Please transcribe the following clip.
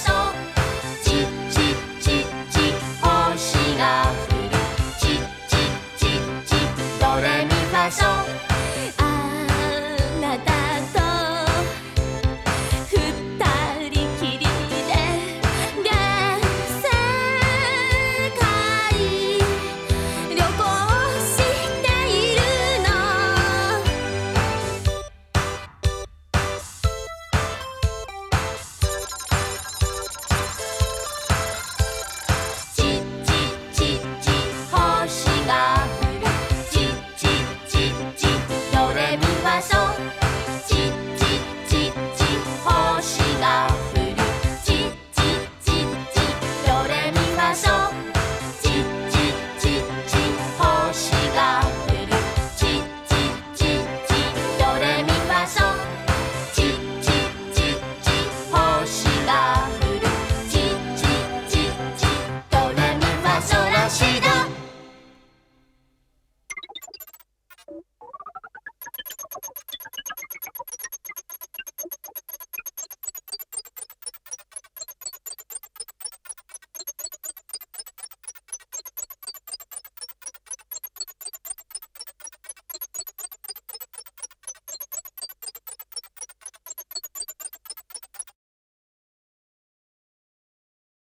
そう